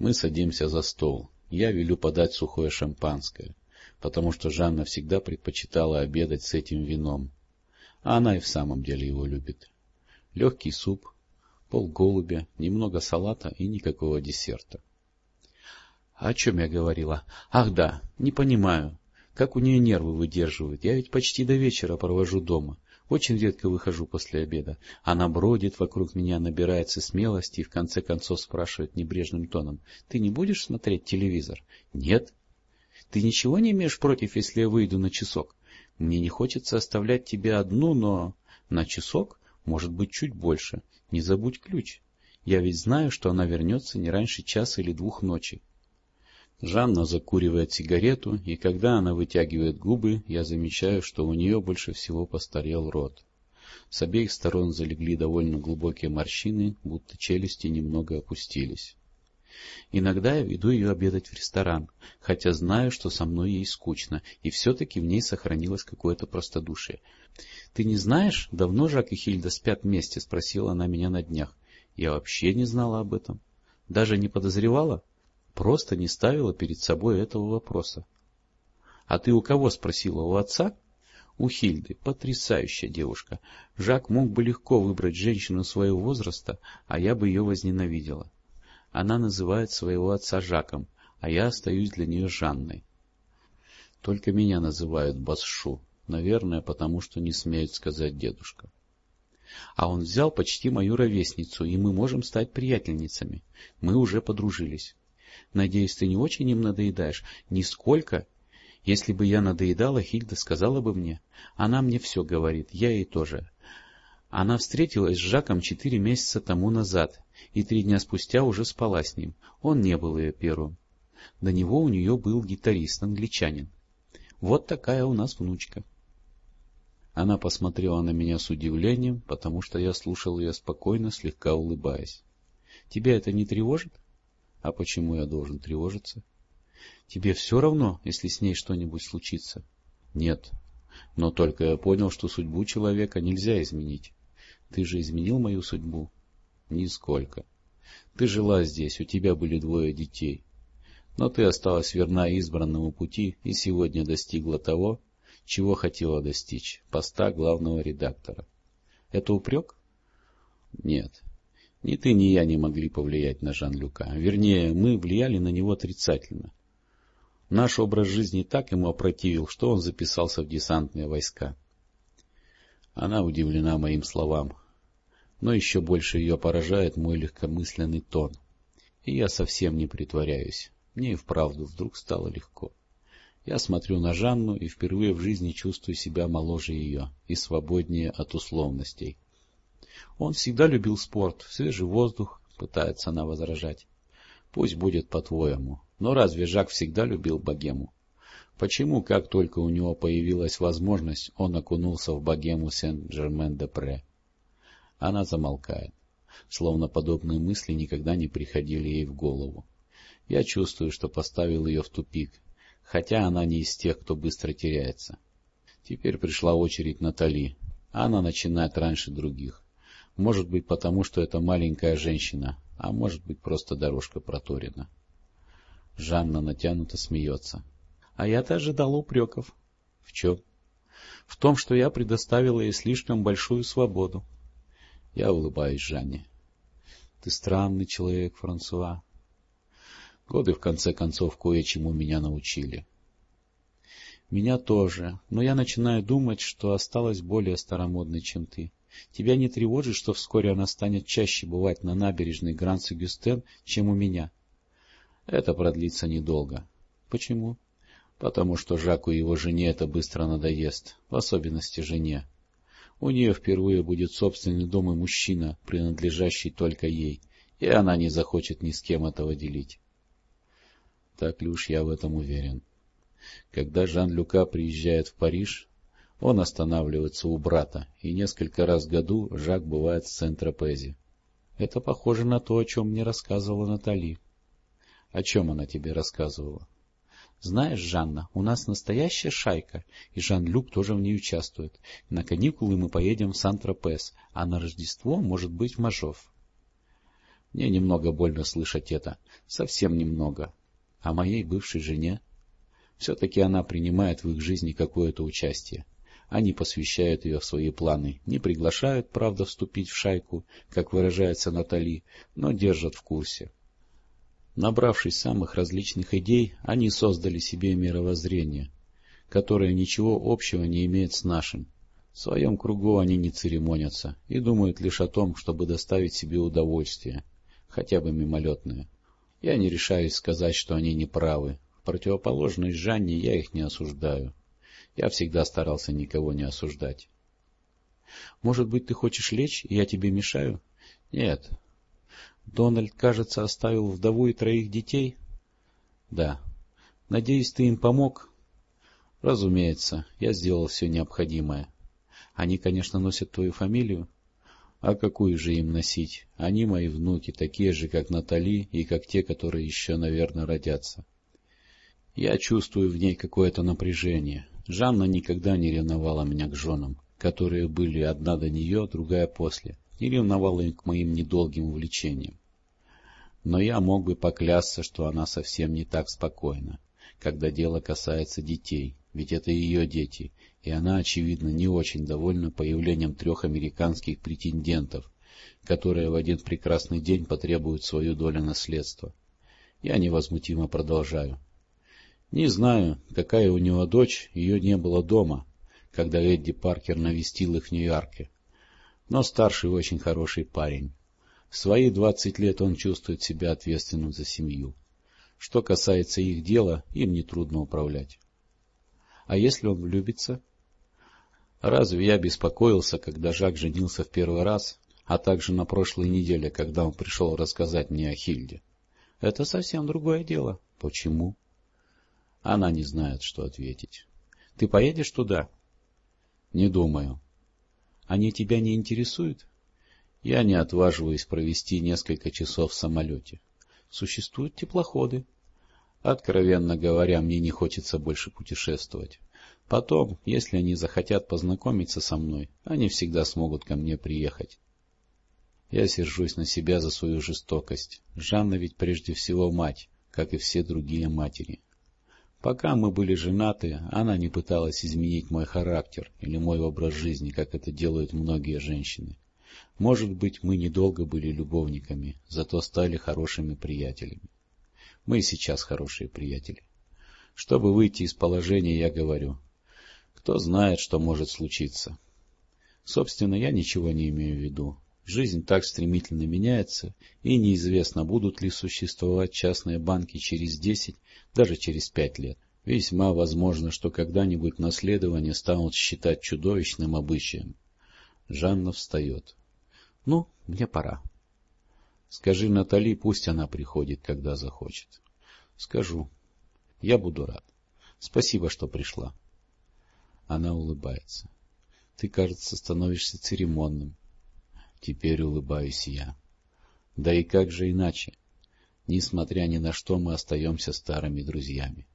Мы садимся за стол. Я велю подать сухое шампанское, потому что Жанна всегда предпочитала обедать с этим вином. А она и в самом деле его любит. Легкий суп, пол голубя, немного салата и никакого десерта. О чем я говорила? Ах да, не понимаю. Как у нее нервы выдерживают? Я ведь почти до вечера провожу дома. Очень редко выхожу после обеда. Она бродит вокруг меня, набирается смелости и в конце концов спрашивает небрежным тоном. — Ты не будешь смотреть телевизор? — Нет. — Ты ничего не имеешь против, если я выйду на часок? Мне не хочется оставлять тебя одну, но... На часок? Может быть, чуть больше. Не забудь ключ. Я ведь знаю, что она вернется не раньше часа или двух ночи. Жанна закуривает сигарету, и когда она вытягивает губы, я замечаю, что у нее больше всего постарел рот. С обеих сторон залегли довольно глубокие морщины, будто челюсти немного опустились. Иногда я веду ее обедать в ресторан, хотя знаю, что со мной ей скучно, и все-таки в ней сохранилось какое-то простодушие. — Ты не знаешь, давно Жак и Хильда спят вместе? — спросила она меня на днях. Я вообще не знала об этом. Даже не подозревала? Просто не ставила перед собой этого вопроса. — А ты у кого спросила? У отца? — У Хильды. Потрясающая девушка. Жак мог бы легко выбрать женщину своего возраста, а я бы ее возненавидела. Она называет своего отца Жаком, а я остаюсь для нее Жанной. Только меня называют Басшу, наверное, потому что не смеют сказать дедушка. А он взял почти мою ровесницу, и мы можем стать приятельницами. Мы уже подружились. Надеюсь, ты не очень им надоедаешь? Нисколько. Если бы я надоедала, Хильда сказала бы мне. Она мне все говорит, я ей тоже. Она встретилась с Жаком четыре месяца тому назад, и три дня спустя уже спала с ним. Он не был ее первым. До него у нее был гитарист, англичанин. Вот такая у нас внучка. Она посмотрела на меня с удивлением, потому что я слушал ее спокойно, слегка улыбаясь. — Тебя это не тревожит? А почему я должен тревожиться? Тебе все равно, если с ней что-нибудь случится? Нет. Но только я понял, что судьбу человека нельзя изменить. Ты же изменил мою судьбу? Нисколько. Ты жила здесь, у тебя были двое детей. Но ты осталась верна избранному пути и сегодня достигла того, чего хотела достичь, поста главного редактора. Это упрек? Нет. Ни ты, ни я не могли повлиять на Жан-Люка. Вернее, мы влияли на него отрицательно. Наш образ жизни так ему опротивил, что он записался в десантные войска. Она удивлена моим словам, но еще больше ее поражает мой легкомысленный тон. И я совсем не притворяюсь. Мне и вправду вдруг стало легко. Я смотрю на Жанну и впервые в жизни чувствую себя моложе ее и свободнее от условностей. Он всегда любил спорт, свежий воздух, пытается она возражать. Пусть будет по-твоему. Но разве Жак всегда любил богему? Почему, как только у него появилась возможность, он окунулся в богему Сен-Жермен-де-Пре? Она замолкает, словно подобные мысли никогда не приходили ей в голову. Я чувствую, что поставил ее в тупик, хотя она не из тех, кто быстро теряется. Теперь пришла очередь Натали, она начинает раньше других. Может быть, потому что это маленькая женщина, а может быть, просто дорожка проторена. Жанна натянуто смеется. А я-то ожидал упреков. В чем? В том, что я предоставила ей слишком большую свободу. Я улыбаюсь Жанне. Ты странный человек, Франсуа. Годы, в конце концов, кое-чему меня научили. Меня тоже, но я начинаю думать, что осталась более старомодной, чем ты. Тебя не тревожит, что вскоре она станет чаще бывать на набережной Гран-Сюгюстен, чем у меня? Это продлится недолго. Почему? Потому что Жаку и его жене это быстро надоест, в особенности жене. У нее впервые будет собственный дом и мужчина, принадлежащий только ей, и она не захочет ни с кем этого делить. Так ли уж я в этом уверен. Когда Жан-Люка приезжает в Париж, он останавливается у брата, и несколько раз в году Жак бывает в Сент-Тропезе. Это похоже на то, о чем мне рассказывала Натали. О чем она тебе рассказывала? Знаешь, Жанна, у нас настоящая шайка, и Жан-Люк тоже в ней участвует. На каникулы мы поедем в Сан-Тропез, а на Рождество, может быть, в Мажов. Мне немного больно слышать это, совсем немного. А моей бывшей жене? Все-таки она принимает в их жизни какое-то участие. Они посвящают ее в свои планы, не приглашают, правда, вступить в шайку, как выражается Натали, но держат в курсе. Набравшись самых различных идей, они создали себе мировоззрение, которое ничего общего не имеет с нашим. В своем кругу они не церемонятся и думают лишь о том, чтобы доставить себе удовольствие, хотя бы мимолетное. Я не решаюсь сказать, что они не правы. В противоположность Жанне я их не осуждаю. Я всегда старался никого не осуждать. — Может быть, ты хочешь лечь, и я тебе мешаю? — Нет. — Дональд, кажется, оставил вдову и троих детей? — Да. — Надеюсь, ты им помог? — Разумеется, я сделал все необходимое. Они, конечно, носят твою фамилию. А какую же им носить? Они мои внуки, такие же, как Натали и как те, которые еще, наверное, родятся. Я чувствую в ней какое-то напряжение. Жанна никогда не ревновала меня к женам, которые были одна до нее, другая после, не ревновала их к моим недолгим увлечениям. Но я мог бы поклясться, что она совсем не так спокойна, когда дело касается детей, ведь это ее дети, и она, очевидно, не очень довольна появлением трех американских претендентов, которые в один прекрасный день потребуют свою долю наследства. Я невозмутимо продолжаю. Не знаю, какая у него дочь, ее не было дома, когда Эдди Паркер навестил их в Нью-Йорке. Но старший очень хороший парень. В свои двадцать лет он чувствует себя ответственным за семью. Что касается их дела, им нетрудно управлять. А если он влюбится? Разве я беспокоился, когда Жак женился в первый раз, а также на прошлой неделе, когда он пришел рассказать мне о Хильде? Это совсем другое дело. Почему? Она не знает, что ответить. Ты поедешь туда? Не думаю. Они тебя не интересуют? Я не отваживаюсь провести несколько часов в самолете. Существуют теплоходы. Откровенно говоря, мне не хочется больше путешествовать. Потом, если они захотят познакомиться со мной, они всегда смогут ко мне приехать. Я сержусь на себя за свою жестокость. Жанна ведь прежде всего мать, как и все другие матери. Пока мы были женаты, она не пыталась изменить мой характер или мой образ жизни, как это делают многие женщины. Может быть, мы недолго были любовниками, зато стали хорошими приятелями. Мы и сейчас хорошие приятели. Чтобы выйти из положения, я говорю, кто знает, что может случиться. Собственно, я ничего не имею в виду. Жизнь так стремительно меняется, и неизвестно, будут ли существовать частные банки через десять, даже через пять лет. Весьма возможно, что когда-нибудь наследование станут считать чудовищным обычаем. Жанна встает. — Ну, мне пора. — Скажи Натали, пусть она приходит, когда захочет. — Скажу. Я буду рад. Спасибо, что пришла. Она улыбается. — Ты, кажется, становишься церемонным. Теперь улыбаюсь я. Да и как же иначе? Несмотря ни на что, мы остаемся старыми друзьями.